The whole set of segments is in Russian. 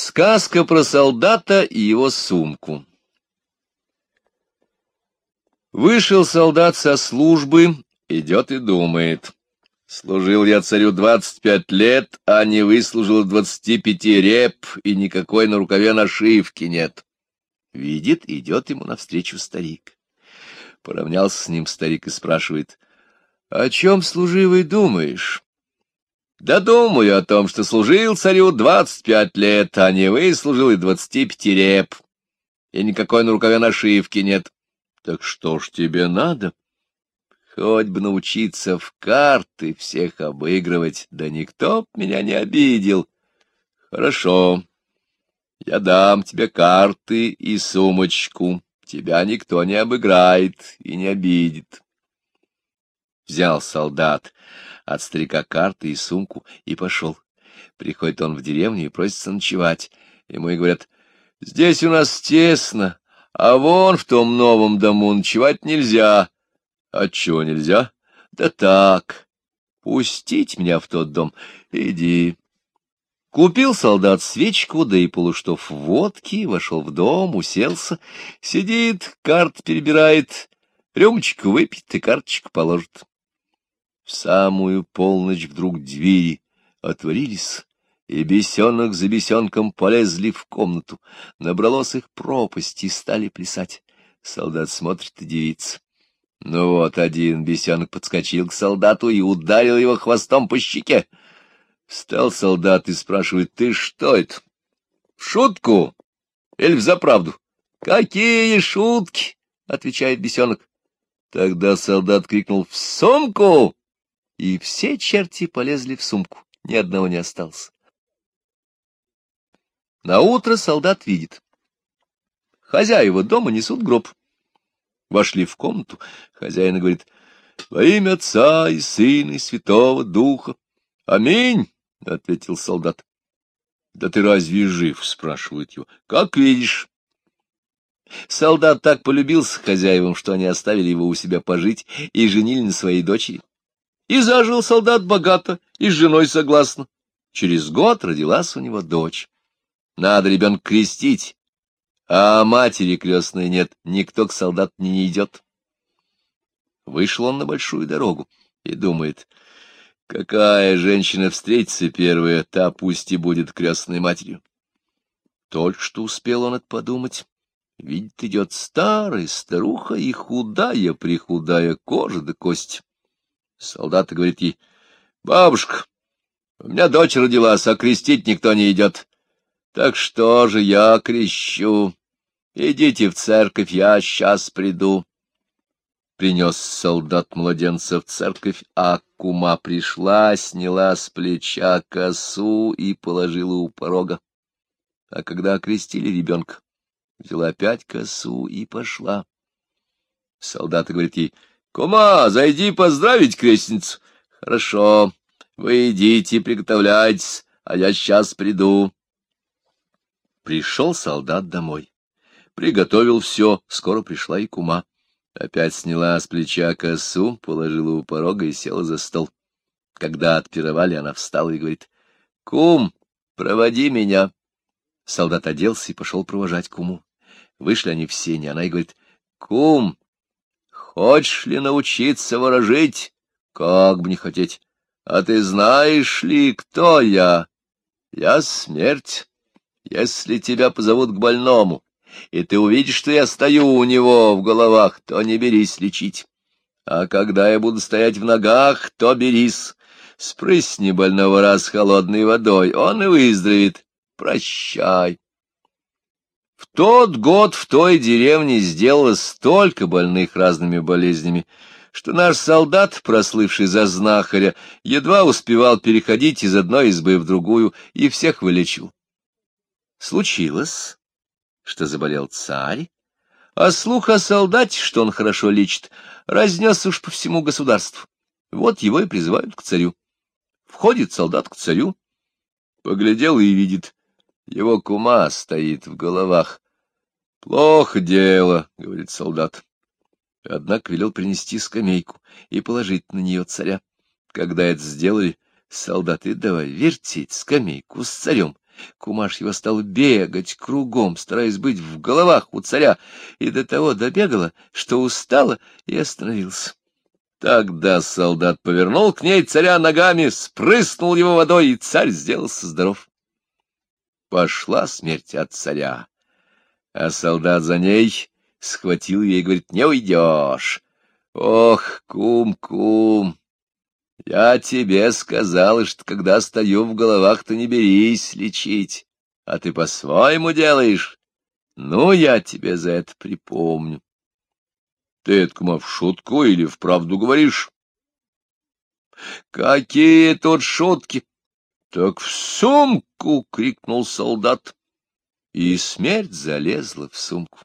Сказка про солдата и его сумку. Вышел солдат со службы, идет и думает. Служил я царю двадцать пять лет, а не выслужил двадцати пяти реп, и никакой на рукаве нашивки нет. Видит, идет ему навстречу старик. Поравнялся с ним старик и спрашивает, — О чем, служивый, думаешь? Да думаю о том, что служил царю двадцать пять лет, а не выслужил и двадцати пяти реп. И никакой на рукаве нашивки нет. Так что ж тебе надо? Хоть бы научиться в карты всех обыгрывать, да никто б меня не обидел. Хорошо, я дам тебе карты и сумочку. Тебя никто не обыграет и не обидит. Взял солдат от старика карты и сумку и пошел. Приходит он в деревню и просится ночевать. Ему и говорят, здесь у нас тесно, а вон в том новом дому ночевать нельзя. А чего нельзя? Да так. Пустить меня в тот дом. Иди. Купил солдат свечку, да и полуштов водки, вошел в дом, уселся, сидит, карт перебирает, рюмочку выпьет и карточку положит. В самую полночь вдруг двери отворились, и бесенок за бесенком полезли в комнату. Набралось их пропасть и стали плясать. Солдат смотрит и дивится. Ну вот, один бесенок подскочил к солдату и ударил его хвостом по щеке. Встал солдат и спрашивает, ты что это? В шутку или в заправду? Какие шутки? — отвечает бесенок. Тогда солдат крикнул «В сумку!» И все черти полезли в сумку, ни одного не осталось. На утро солдат видит. Хозяева дома несут гроб. Вошли в комнату, хозяин говорит, «Во имя Отца и Сына и Святого Духа». «Аминь!» — ответил солдат. «Да ты разве жив?» — спрашивает его. «Как видишь». Солдат так полюбился хозяевам, что они оставили его у себя пожить и женили на своей дочери. И зажил солдат богато, и с женой согласно. Через год родилась у него дочь. Надо ребенка крестить, а матери крестной нет, никто к солдату не идет. Вышел он на большую дорогу и думает, какая женщина встретится первая, та пусть и будет крестной матерью. Только что успел он это подумать. Видит, идет старая старуха и худая-прихудая кожа да кость. Солдат говорит ей, — Бабушка, у меня дочь родилась, а крестить никто не идет. Так что же я крещу? Идите в церковь, я сейчас приду. Принес солдат младенца в церковь, а кума пришла, сняла с плеча косу и положила у порога. А когда окрестили ребенка, взяла опять косу и пошла. Солдат говорит ей, Кума, зайди поздравить крестницу. Хорошо, вы идите, приготовляйтесь, а я сейчас приду. Пришел солдат домой. Приготовил все, скоро пришла и кума. Опять сняла с плеча косу, положила у порога и села за стол. Когда отпировали, она встала и говорит, — Кум, проводи меня. Солдат оделся и пошел провожать куму. Вышли они в сене, она и говорит, — Кум, Хочешь ли научиться ворожить? Как бы не хотеть. А ты знаешь ли, кто я? Я смерть. Если тебя позовут к больному, и ты увидишь, что я стою у него в головах, то не берись лечить. А когда я буду стоять в ногах, то берись. Спрысни больного раз холодной водой, он и выздоровеет. Прощай. В тот год в той деревне сделалось столько больных разными болезнями, что наш солдат, прослывший за знахаря, едва успевал переходить из одной избы в другую и всех вылечил. Случилось, что заболел царь, а слух о солдате, что он хорошо лечит, разнес уж по всему государству. Вот его и призывают к царю. Входит солдат к царю, поглядел и видит, его кума стоит в головах. — Плохо дело, — говорит солдат. Однако велел принести скамейку и положить на нее царя. Когда это сделали, солдаты давай вертеть скамейку с царем Кумаш его стал бегать кругом, стараясь быть в головах у царя, и до того добегала, что устала и остановился. Тогда солдат повернул к ней царя ногами, спрыснул его водой, и царь сделался здоров. Пошла смерть от царя, а солдат за ней схватил ее и говорит, не уйдешь. Ох, кум-кум, я тебе сказал, что когда стою в головах, то не берись лечить, а ты по-своему делаешь. Ну, я тебе за это припомню. Ты это, кума, в шутку или в правду говоришь? Какие тут шутки? Так в сумку! — крикнул солдат. И смерть залезла в сумку.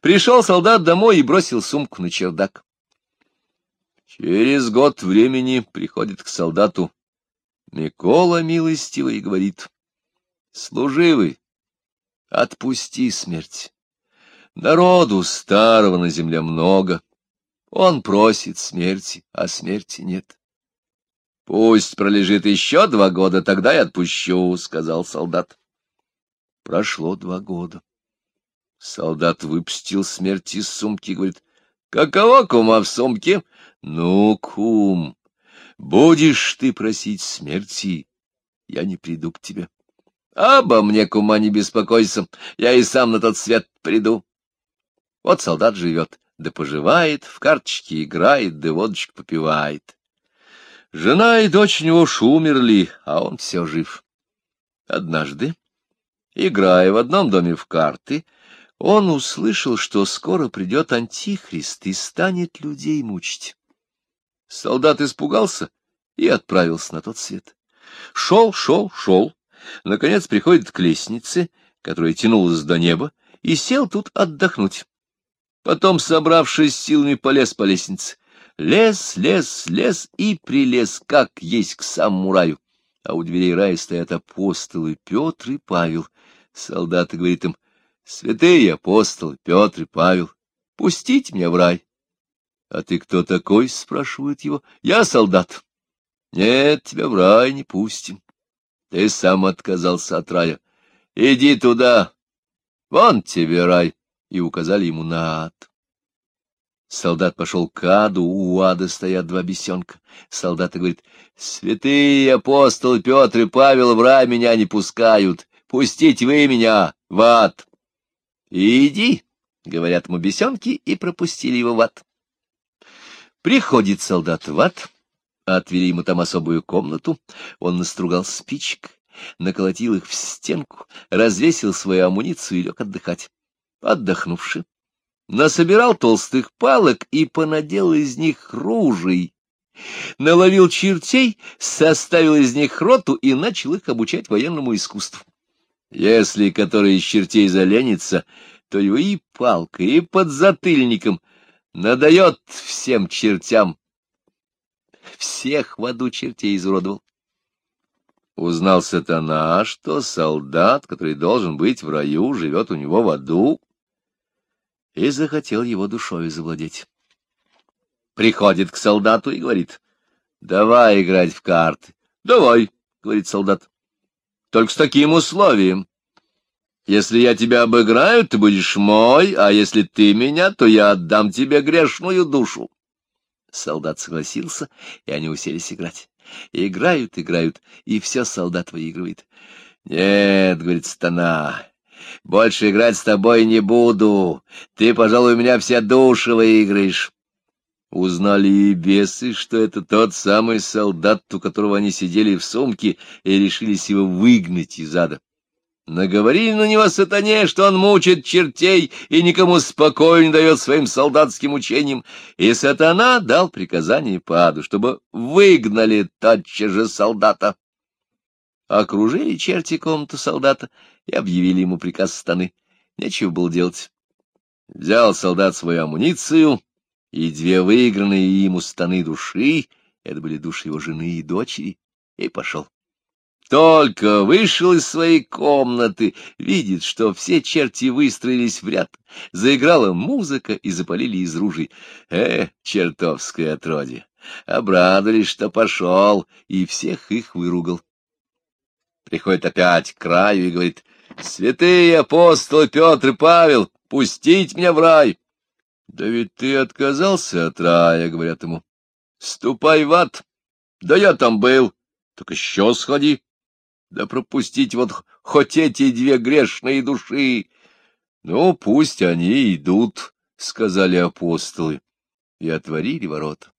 Пришел солдат домой и бросил сумку на чердак. Через год времени приходит к солдату Микола милостиво и говорит, «Служивый, отпусти смерть. Народу старого на земле много. Он просит смерти, а смерти нет. Пусть пролежит еще два года, тогда я отпущу, — сказал солдат. Прошло два года. Солдат выпустил смерть из сумки и говорит, — Каково, кума, в сумке? — Ну, кум, будешь ты просить смерти, я не приду к тебе. — Обо мне, кума, не беспокойся, я и сам на тот свет приду. Вот солдат живет, да поживает, в карточки играет, да водочку попивает. Жена и дочь у него уж умерли, а он все жив. Однажды, играя в одном доме в карты, он услышал, что скоро придет антихрист и станет людей мучить. Солдат испугался и отправился на тот свет. Шел, шел, шел. Наконец приходит к лестнице, которая тянулась до неба, и сел тут отдохнуть. Потом, собравшись силами, полез по лестнице. Лез, лез, лез и прилез, как есть к самому раю. А у дверей рая стоят апостолы Петр и Павел. Солдаты говорит им, святые апостолы Петр и Павел, пустите меня в рай. — А ты кто такой? — спрашивают его. — Я солдат. — Нет, тебя в рай не пустим. Ты сам отказался от рая. Иди туда. Вон тебе рай и указали ему на ад. Солдат пошел к аду, у ада стоят два бесенка. Солдат говорит, «Святые апостолы Петр и Павел в рай меня не пускают, пустите вы меня в ад». «Иди», — говорят ему бесенки, и пропустили его в ад. Приходит солдат в ад, отвели ему там особую комнату, он настругал спичек, наколотил их в стенку, развесил свою амуницию и лег отдыхать отдохнувши, насобирал толстых палок и понадел из них ружей, наловил чертей, составил из них роту и начал их обучать военному искусству. Если который из чертей заленится, то его и палкой, и подзатыльником надает всем чертям. Всех в аду чертей изуродовал. Узнал сатана, что солдат, который должен быть в раю, живет у него в аду, и захотел его душой завладеть. Приходит к солдату и говорит, «Давай играть в карты». «Давай», — говорит солдат, — «только с таким условием. Если я тебя обыграю, ты будешь мой, а если ты меня, то я отдам тебе грешную душу». Солдат согласился, и они уселись играть. Играют, играют, и все солдат выигрывает. «Нет», — говорит Стана, больше играть с тобой не буду. Ты, пожалуй, у меня все души выиграешь. Узнали и бесы, что это тот самый солдат, у которого они сидели в сумке, и решились его выгнать из ада. Наговорили на него сатане, что он мучит чертей и никому спокойно дает своим солдатским учениям, и сатана дал приказание паду, чтобы выгнали тотчас же солдата. Окружили черти комнату солдата и объявили ему приказ станы. Нечего было делать. Взял солдат свою амуницию, и две выигранные ему станы души, это были души его жены и дочери, и пошел. Только вышел из своей комнаты, видит, что все черти выстроились в ряд, заиграла музыка и запалили из ружей. Э, чертовское отродье! Обрадовались, что пошел, и всех их выругал. Приходит опять к краю и говорит, «Святые апостолы Петр и Павел, пустить меня в рай!» «Да ведь ты отказался от рая», — говорят ему. «Ступай в ад! Да я там был, так еще сходи! Да пропустить вот хоть эти две грешные души!» «Ну, пусть они идут», — сказали апостолы, и отворили ворота.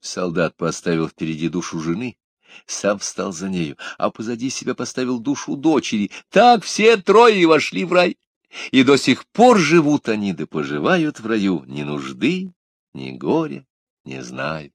Солдат поставил впереди душу жены, сам встал за нею, а позади себя поставил душу дочери. Так все трое вошли в рай. И до сих пор живут они, да поживают в раю, ни нужды, ни горя не знают.